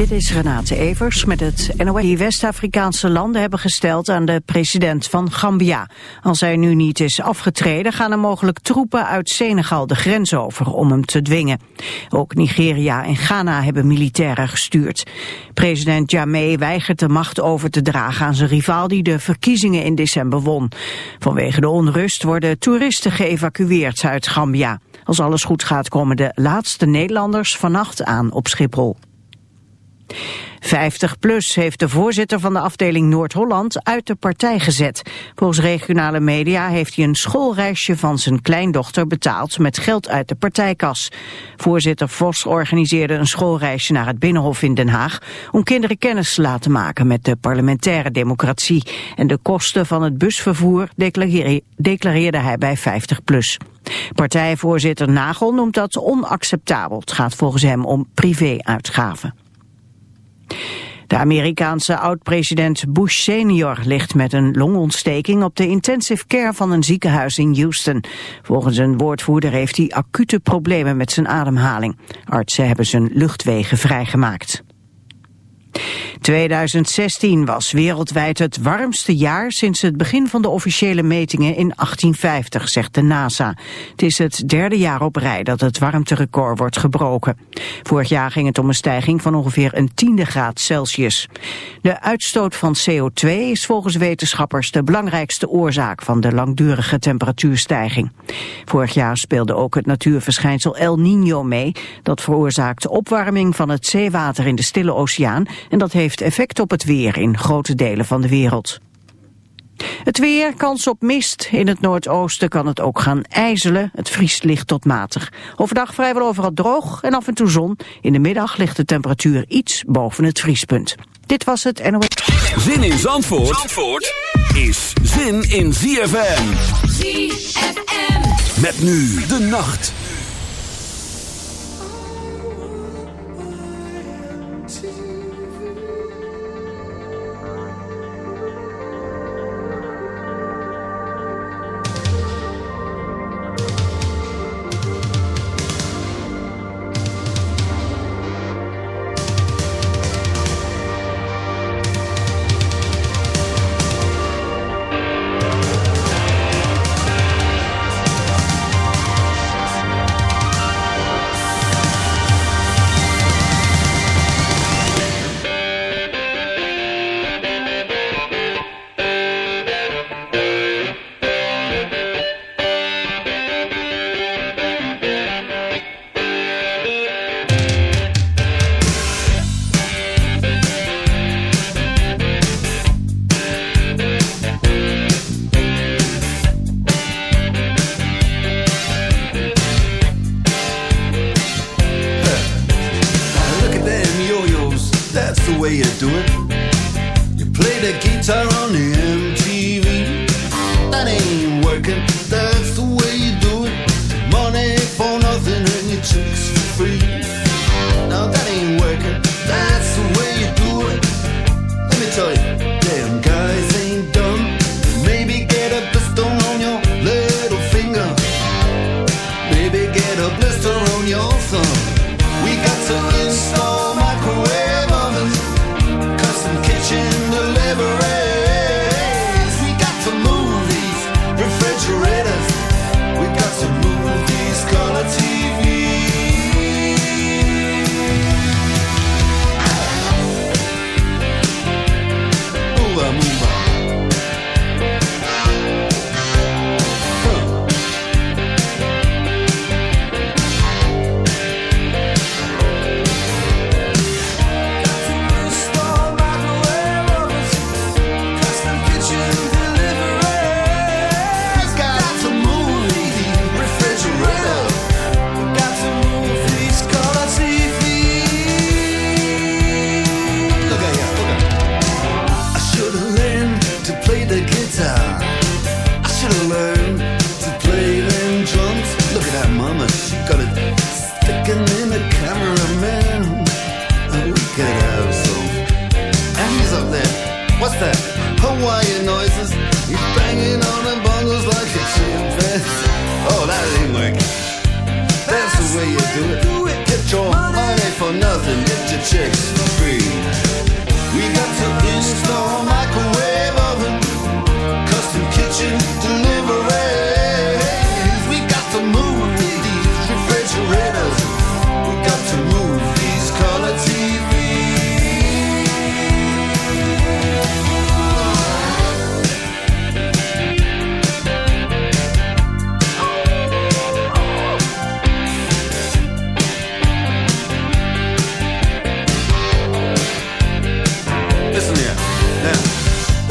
Dit is Renate Evers met het NOS. Die West-Afrikaanse landen hebben gesteld aan de president van Gambia. Als hij nu niet is afgetreden gaan er mogelijk troepen uit Senegal de grens over om hem te dwingen. Ook Nigeria en Ghana hebben militairen gestuurd. President Jammeh weigert de macht over te dragen aan zijn rivaal die de verkiezingen in december won. Vanwege de onrust worden toeristen geëvacueerd uit Gambia. Als alles goed gaat komen de laatste Nederlanders vannacht aan op Schiphol. 50PLUS heeft de voorzitter van de afdeling Noord-Holland uit de partij gezet. Volgens regionale media heeft hij een schoolreisje van zijn kleindochter betaald met geld uit de partijkas. Voorzitter Vos organiseerde een schoolreisje naar het Binnenhof in Den Haag om kinderen kennis te laten maken met de parlementaire democratie. En de kosten van het busvervoer declareerde hij bij 50PLUS. Partijvoorzitter Nagel noemt dat onacceptabel. Het gaat volgens hem om privéuitgaven. De Amerikaanse oud-president Bush senior ligt met een longontsteking op de intensive care van een ziekenhuis in Houston. Volgens een woordvoerder heeft hij acute problemen met zijn ademhaling. Artsen hebben zijn luchtwegen vrijgemaakt. 2016 was wereldwijd het warmste jaar sinds het begin van de officiële metingen in 1850, zegt de NASA. Het is het derde jaar op rij dat het warmterecord wordt gebroken. Vorig jaar ging het om een stijging van ongeveer een tiende graad Celsius. De uitstoot van CO2 is volgens wetenschappers de belangrijkste oorzaak van de langdurige temperatuurstijging. Vorig jaar speelde ook het natuurverschijnsel El Niño mee. Dat veroorzaakt opwarming van het zeewater in de Stille Oceaan en dat heeft effect op het weer in grote delen van de wereld. Het weer, kans op mist. In het noordoosten kan het ook gaan ijzelen. Het vriest licht tot matig. Overdag vrijwel overal droog en af en toe zon. In de middag ligt de temperatuur iets boven het vriespunt. Dit was het NOS. Zin in Zandvoort, Zandvoort is zin in ZFM. ZFM. Met nu de nacht.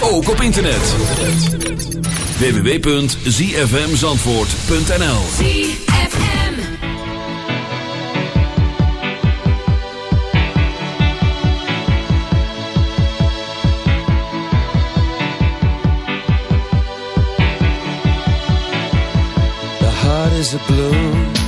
Ook op internet. www.zfmzandvoort.nl ZFM The heart is a balloon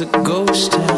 a ghost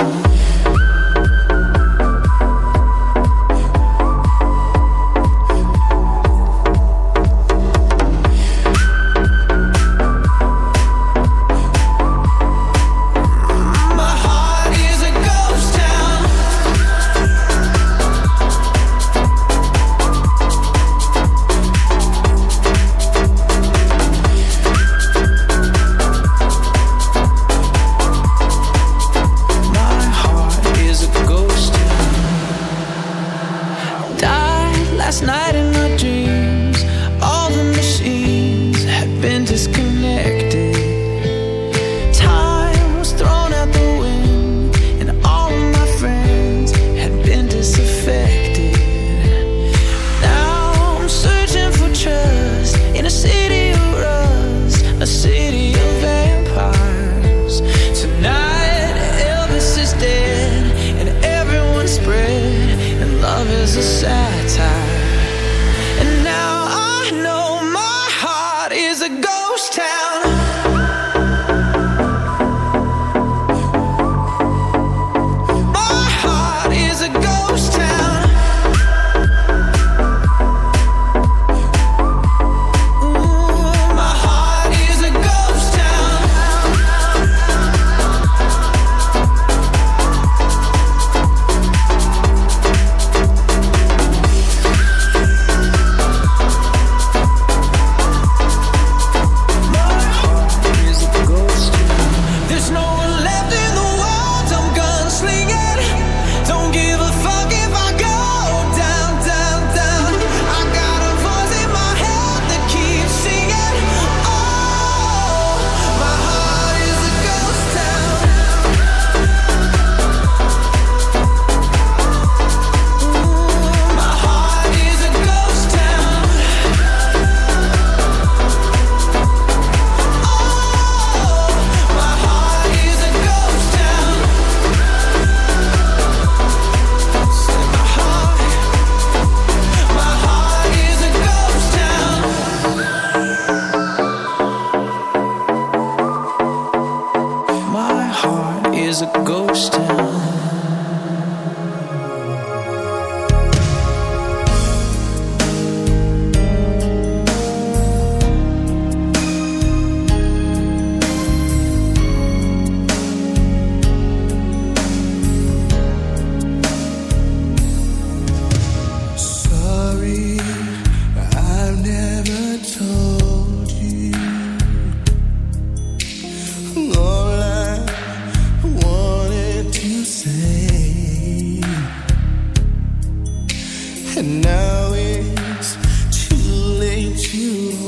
you.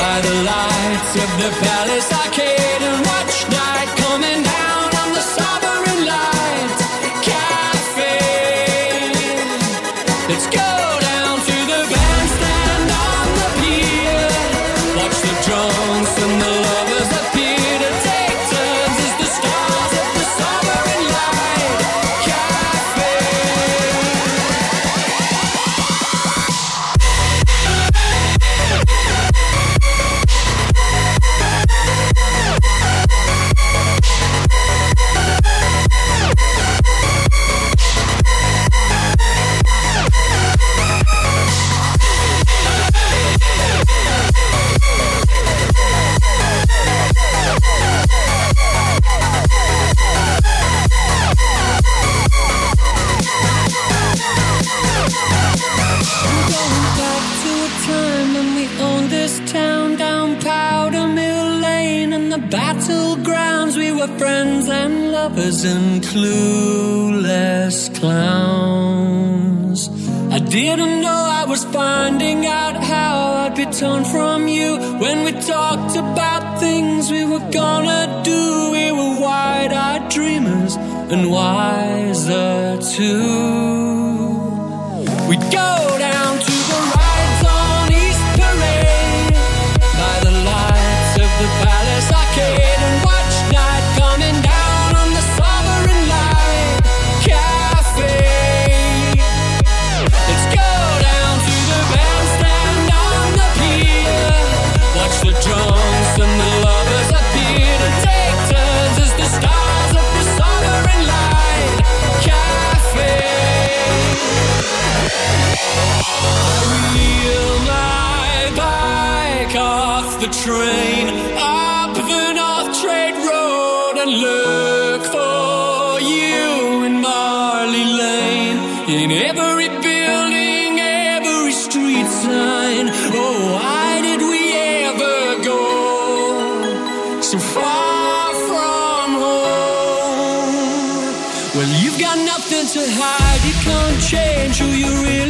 by the lights of the palace. Car,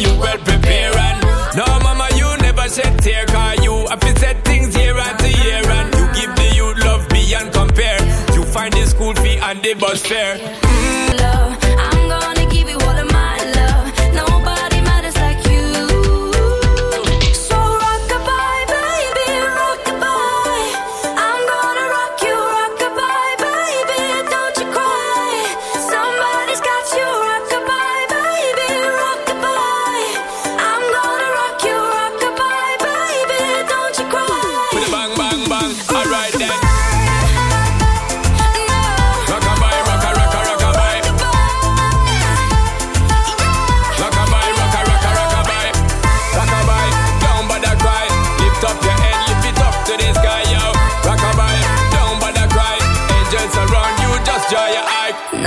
you well prepare. And no, mama, you never shed tear. Cause you have to set things year after year. And you give the youth love beyond compare. You find the school fee and the bus fare.